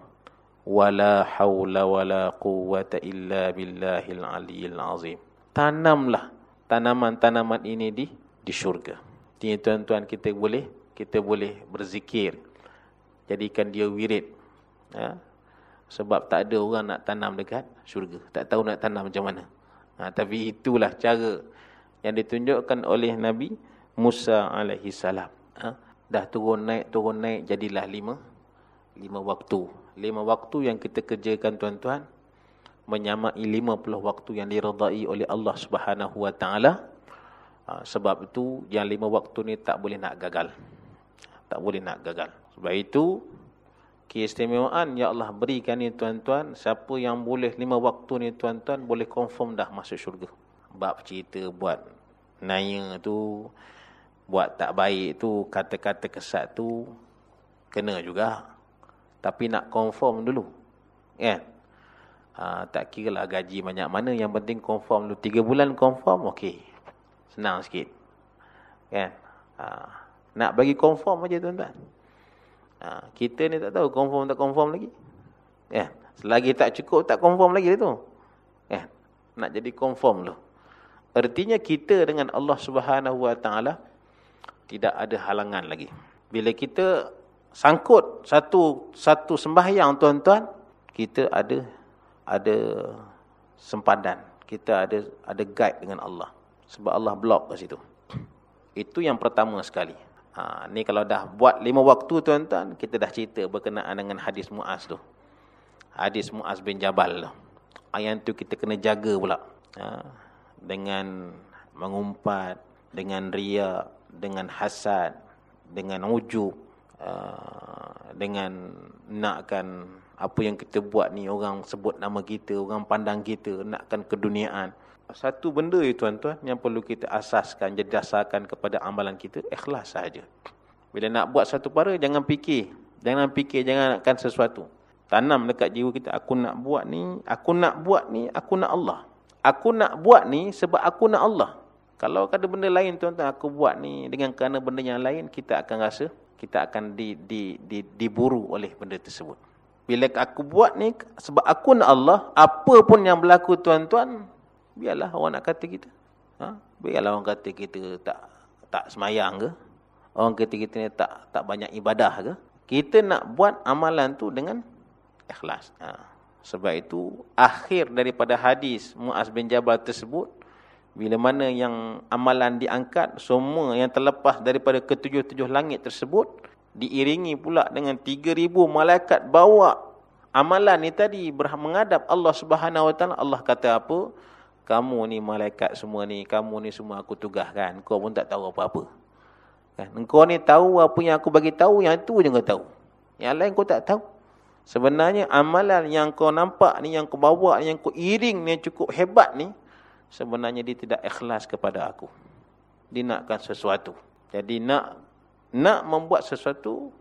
wala haula wala quwwata illa billahil aliyil azim. Tanamlah tanaman-tanaman ini di di syurga. Ini tuan-tuan kita boleh kita boleh berzikir. Jadikan dia wirid. Ya. Sebab tak ada orang nak tanam dekat syurga. Tak tahu nak tanam macam mana. Ha, tapi itulah cara yang ditunjukkan oleh nabi Musa alaihi salam. Ha? Dah turun naik, turun naik, jadilah lima. Lima waktu. Lima waktu yang kita kerjakan tuan-tuan. Menyamai lima puluh waktu yang diredai oleh Allah subhanahu wa ta'ala. Ha, sebab itu, yang lima waktu ni tak boleh nak gagal. Tak boleh nak gagal. Sebab itu, keistimewaan yang Allah berikan ni tuan-tuan. Siapa yang boleh lima waktu ni tuan-tuan, boleh confirm dah masuk syurga. Bab cerita buat naya tu buat tak baik tu, kata-kata kesat tu, kena juga. Tapi nak confirm dulu. Kan? Ha, tak kira lah gaji banyak mana, yang penting confirm dulu. Tiga bulan confirm, okey. Senang sikit. Kan? Ha, nak bagi confirm aja tuan-tuan. Ha, kita ni tak tahu confirm tak confirm lagi. Eh, selagi tak cukup tak confirm lagi tu. Eh, nak jadi confirm tu. Artinya kita dengan Allah Subhanahu Wa Taala tidak ada halangan lagi. Bila kita sangkut satu satu sembahyang tuan-tuan, kita ada ada sempadan. Kita ada ada guide dengan Allah. Sebab Allah blok kat situ. Itu yang pertama sekali. Ha, ni kalau dah buat lima waktu tuan-tuan, kita dah cerita berkenaan dengan hadis Muaz tu. Hadis Muaz bin Jabal tu. Ayat tu kita kena jaga pula. Ha, dengan mengumpat, dengan ria, dengan hasad, dengan ujub, uh, dengan nakkan apa yang kita buat ni orang sebut nama kita, orang pandang kita, nakkan keduniaan. Satu benda itu tuan-tuan yang perlu kita asaskan, jadi dasarkan kepada amalan kita, ikhlas saja. Bila nak buat satu perkara, jangan fikir. Jangan fikir, jangan nakkan sesuatu. Tanam dekat jiwa kita, aku nak buat ni, aku nak buat ni, aku nak Allah. Aku nak buat ni sebab aku nak Allah. Kalau ada benda lain tuan-tuan, aku buat ni dengan kerana benda yang lain, kita akan rasa, kita akan di, di, di, diburu oleh benda tersebut. Bila aku buat ni, sebab aku nak Allah, apa pun yang berlaku tuan-tuan, biarlah orang nak kata kita. Ha? Biarlah orang kata kita tak tak semayang ke. Orang kata kita ni tak tak banyak ibadah ke. Kita nak buat amalan tu dengan ikhlas. Ha. Sebab itu, akhir daripada hadis Mu'az bin Jabal tersebut, bila mana yang amalan diangkat, semua yang terlepas daripada ketujuh-tujuh langit tersebut, diiringi pula dengan 3,000 malaikat bawa amalan ni tadi menghadap Allah Subhanahu Taala. Allah kata apa? kamu ni malaikat semua ni, kamu ni semua aku tugaskan. Kau pun tak tahu apa-apa. Kan? Kau ni tahu apa yang aku bagi tahu, yang itu je kau tahu. Yang lain kau tak tahu. Sebenarnya amalan yang kau nampak ni, yang kau bawa yang kau iring ni, cukup hebat ni, sebenarnya dia tidak ikhlas kepada aku. Dia nakkan sesuatu. Jadi nak nak membuat sesuatu,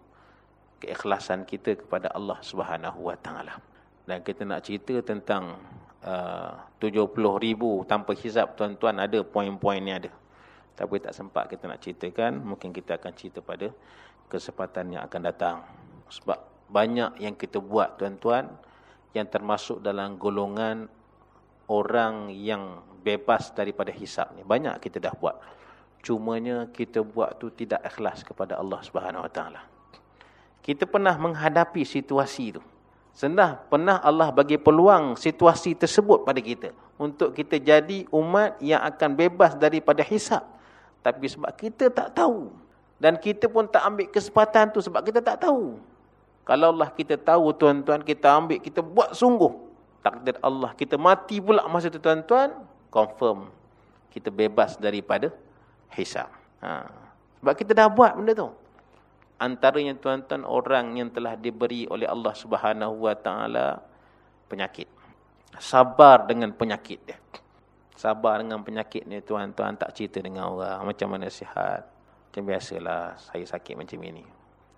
keikhlasan kita kepada Allah Subhanahu Wa Taala. Dan kita nak cerita tentang Uh, 70 ribu tanpa hisap tuan-tuan ada poin-poin ni ada. Tapi tak sempat kita nak ceritakan. Mungkin kita akan cerita pada kesempatan yang akan datang. Sebab banyak yang kita buat tuan-tuan yang termasuk dalam golongan orang yang bebas daripada hisap ni. Banyak kita dah buat. Cumanya kita buat tu tidak ikhlas kepada Allah Subhanahu Wa Taala. Kita pernah menghadapi situasi tu. Sendah pernah Allah bagi peluang situasi tersebut pada kita. Untuk kita jadi umat yang akan bebas daripada hisap. Tapi sebab kita tak tahu. Dan kita pun tak ambil kesempatan tu sebab kita tak tahu. Kalau Allah kita tahu tuan-tuan, kita ambil, kita buat sungguh. Takdir Allah, kita mati pula masa tu tuan-tuan. Confirm kita bebas daripada hisap. Ha. Sebab kita dah buat benda tu antaranya tuan-tuan orang yang telah diberi oleh Allah Subhanahu wa taala penyakit. Sabar dengan penyakit dia. Sabar dengan penyakit ni tuan-tuan tak cerita dengan orang macam mana sihat. Macam biasalah saya sakit macam ini.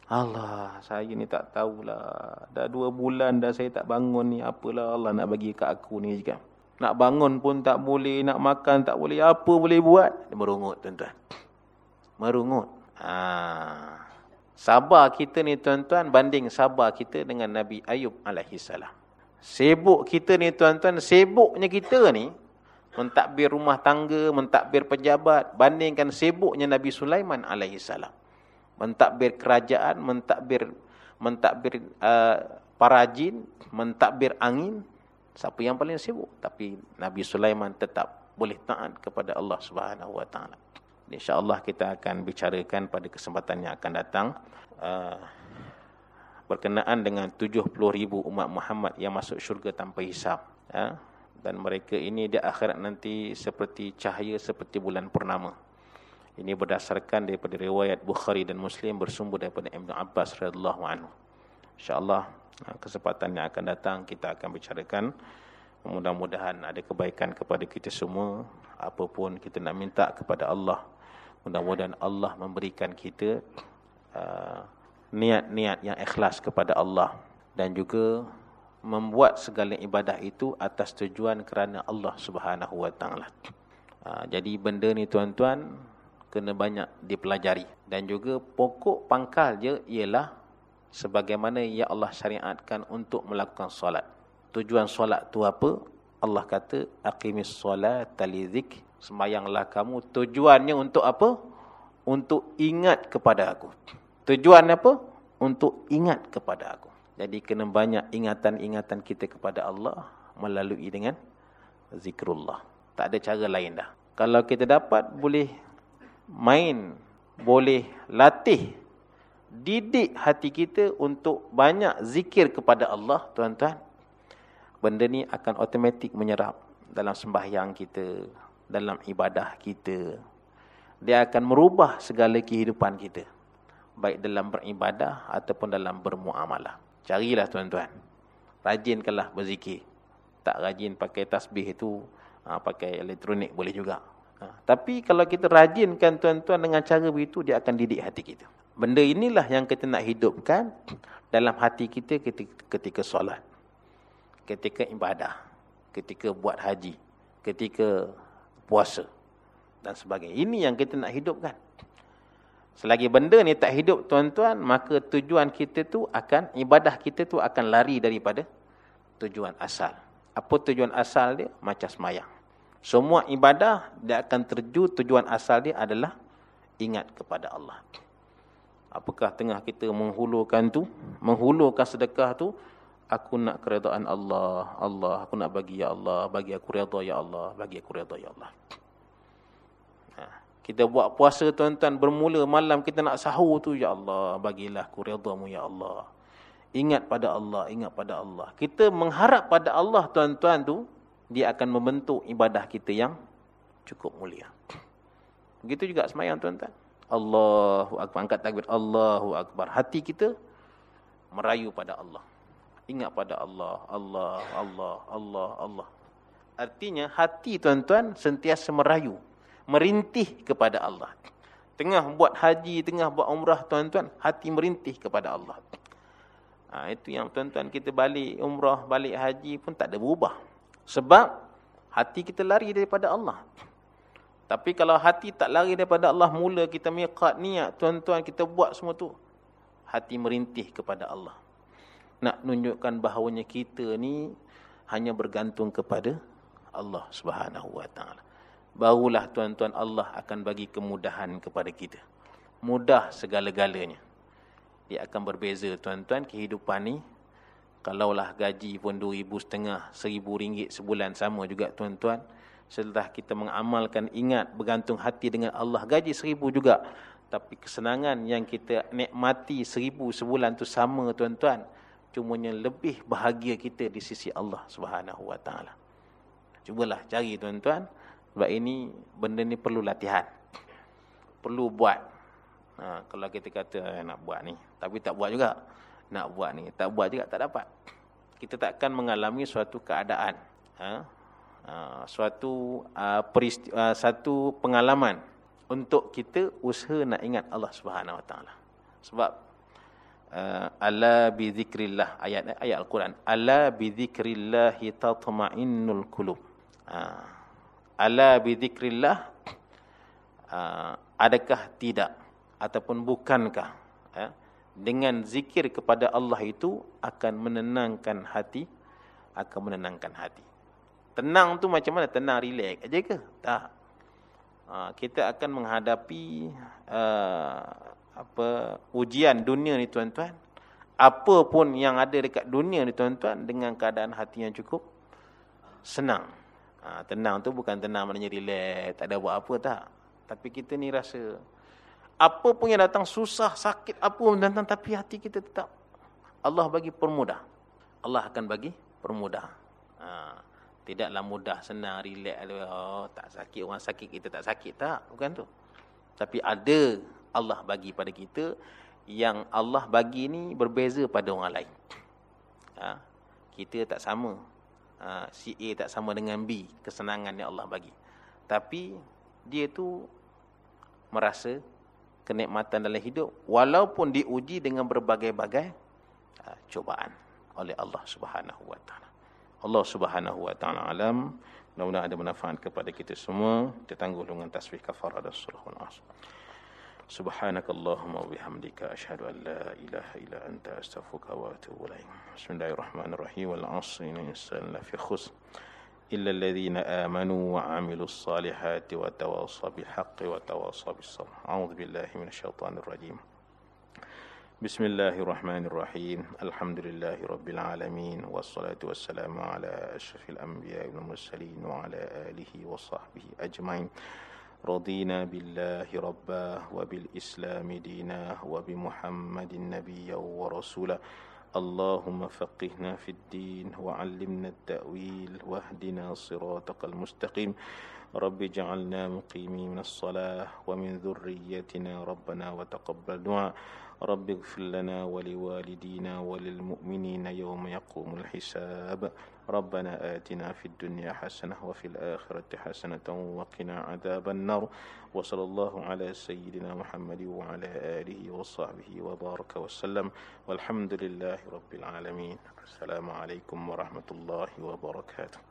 Allah, saya ni tak tahulah. Dah dua bulan dah saya tak bangun ni. Apalah Allah nak bagi kat aku ni juga. Nak bangun pun tak boleh, nak makan tak boleh. Apa boleh buat? Dia merungut tuan-tuan. Merungut. Haa. Sabar kita ni tuan-tuan banding sabar kita dengan Nabi Ayub alaihi salam. Sibuk kita ni tuan-tuan, sibuknya kita ni mentadbir rumah tangga, mentadbir pejabat bandingkan sibuknya Nabi Sulaiman alaihi salam. Mentadbir kerajaan, mentadbir mentadbir uh, para jin, mentadbir angin. Siapa yang paling sibuk? Tapi Nabi Sulaiman tetap boleh taat kepada Allah Subhanahu wa taala. InsyaAllah kita akan bicarakan pada kesempatan yang akan datang. Uh, berkenaan dengan 70 ribu umat Muhammad yang masuk syurga tanpa hisap. Ya? Dan mereka ini di akhirat nanti seperti cahaya, seperti bulan purnama. Ini berdasarkan daripada riwayat Bukhari dan Muslim bersumber daripada Ibn Abbas radhiyallahu anhu. InsyaAllah kesempatan yang akan datang kita akan bicarakan. Mudah-mudahan ada kebaikan kepada kita semua. Apapun kita nak minta kepada Allah. Mudah-mudahan Allah memberikan kita uh, niat-niat uh, yang ikhlas kepada Allah dan juga membuat segala ibadah itu atas tujuan kerana Allah Subhanahu Wa Taala. Uh, jadi benda ni tuan-tuan kena banyak dipelajari dan juga pokok pangkal je ialah sebagaimana ya Allah syariatkan untuk melakukan solat. Tujuan solat tu apa? Allah kata aqimis solata lidzik sembayanglah kamu tujuannya untuk apa? Untuk ingat kepada aku. Tujuan apa? Untuk ingat kepada aku. Jadi kena banyak ingatan-ingatan kita kepada Allah melalui dengan zikrullah. Tak ada cara lain dah. Kalau kita dapat boleh main, boleh latih didik hati kita untuk banyak zikir kepada Allah, tuan-tuan. Benda ni akan automatik menyerap dalam sembahyang kita, dalam ibadah kita. Dia akan merubah segala kehidupan kita. Baik dalam beribadah ataupun dalam bermuamalah. Carilah tuan-tuan. Rajinkanlah berzikir. Tak rajin pakai tasbih itu, ha, pakai elektronik boleh juga. Ha, tapi kalau kita rajinkan tuan-tuan dengan cara begitu, dia akan didik hati kita. Benda inilah yang kita nak hidupkan dalam hati kita ketika, ketika solat. Ketika ibadah. Ketika buat haji. Ketika puasa. Dan sebagainya. Ini yang kita nak hidupkan. Selagi benda ni tak hidup tuan-tuan. Maka tujuan kita tu akan, ibadah kita tu akan lari daripada tujuan asal. Apa tujuan asal dia? Macam semayang. Semua ibadah dia akan terju tujuan asal dia adalah ingat kepada Allah. Apakah tengah kita menghulurkan tu? Menghulurkan sedekah tu. Aku nak keredaan Allah. Allah, aku nak bagi ya Allah. Bagi aku reda ya Allah. Bagi aku reda ya Allah. Ha. Kita buat puasa tuan-tuan. Bermula malam kita nak sahur tu. Ya Allah, bagilah aku redamu ya Allah. Ingat pada Allah, ingat pada Allah. Kita mengharap pada Allah tuan-tuan tu. Dia akan membentuk ibadah kita yang cukup mulia. Begitu juga semayang tuan-tuan. Allahu Akbar. Angkat takbir. Allahu Akbar. Hati kita merayu pada Allah. Ingat pada Allah. Allah, Allah, Allah, Allah. Artinya hati tuan-tuan sentiasa merayu. Merintih kepada Allah. Tengah buat haji, tengah buat umrah tuan-tuan. Hati merintih kepada Allah. Ha, itu yang tuan-tuan kita balik umrah, balik haji pun tak ada berubah. Sebab hati kita lari daripada Allah. Tapi kalau hati tak lari daripada Allah, mula kita miqat niat, tuan-tuan kita buat semua tu. Hati merintih kepada Allah. Nak tunjukkan bahawanya kita ni hanya bergantung kepada Allah subhanahu wa ta'ala. Barulah tuan-tuan Allah akan bagi kemudahan kepada kita. Mudah segala-galanya. Dia akan berbeza tuan-tuan kehidupan ni. Kalaulah gaji pun RM2,500, RM1,000 sebulan sama juga tuan-tuan setelah kita mengamalkan ingat bergantung hati dengan Allah. Gaji seribu juga. Tapi kesenangan yang kita nikmati seribu sebulan tu sama tuan-tuan. Cumanya lebih bahagia kita di sisi Allah Subhanahu wa taala. Cubalah cari tuan-tuan. Sebab ini benda ni perlu latihan. Perlu buat. Ha, kalau kita kata eh, nak buat ni. Tapi tak buat juga. Nak buat ni. Tak buat juga tak dapat. Kita takkan mengalami suatu keadaan. Ha? Ah, suatu uh, uh, satu pengalaman untuk kita usaha nak ingat Allah Subhanahu Wa Taala. Sebab uh, ala bi zikrillah ayat ayat al-Quran ala bi zikrillah tatma'innul qulub. Uh, ala bi zikrillah uh, adakah tidak ataupun bukankah uh, dengan zikir kepada Allah itu akan menenangkan hati akan menenangkan hati Tenang tu macam mana? Tenang, relax aja ke? Tak. Ha, kita akan menghadapi uh, apa ujian dunia ni tuan-tuan. Apa pun yang ada dekat dunia ni tuan-tuan dengan keadaan hati yang cukup senang. Ha, tenang tu bukan tenang maknanya relax, tak ada buat apa tak. Tapi kita ni rasa apa pun yang datang susah, sakit apa pun datang tapi hati kita tetap Allah bagi permudah. Allah akan bagi permudah. Ha. Tidaklah mudah, senang, relax. Oh, tak sakit, orang sakit, kita tak sakit. Tak, bukan tu. Tapi ada Allah bagi pada kita yang Allah bagi ni berbeza pada orang lain. Ha? Kita tak sama. Ha? Si A tak sama dengan B. Kesenangan yang Allah bagi. Tapi dia tu merasa kenikmatan dalam hidup. Walaupun diuji dengan berbagai-bagai ha, cobaan oleh Allah subhanahu wa ta'ala. Allah Subhanahu wa taala alam. Mudah-mudahan ada manfaat kepada kita semua. Kita tangguh dengan tasbih kafarah dan surah Al-Asr. سبحانك اللهم وبحمدك أشهد أن لا إله إلا أنت أستغفرك وأتوب إليك بسم الله الرحمن الرحيم والعصر إن الإنسان لفي خسر إلا الذين آمنوا وعملوا الصالحات وتواصوا بالحق وتواصوا بالصبر أعوذ بالله من الشيطان الرجيم بسم الله الرحمن الرحيم. الحمد لله رب العالمين والصلاة والسلام على أشرف الأنبياء والمرسلين وعلى آله وصحبه أجمعين. رضينا بالله ربا وبالإسلام دينا وبمحمد نبيا ورسولا اللهم فقهنا في الدين وعلمنا التأويل واهدنا صراطك المستقيم. رب اجعلنا مقيمين من الصلاة ومن ذريتنا ربنا وتقبل دعاء. رب اغفر لنا ولوالدينا وللمؤمنين يوم يقوم الحساب ربنا آتنا في الدنيا حسنة وفي الآخرة حسنة وقنا عذاب النار وصلى الله على سيدنا محمد وعلى آله وصحبه وبارك وسلم والحمد لله رب العالمين السلام عليكم ورحمة الله وبركاته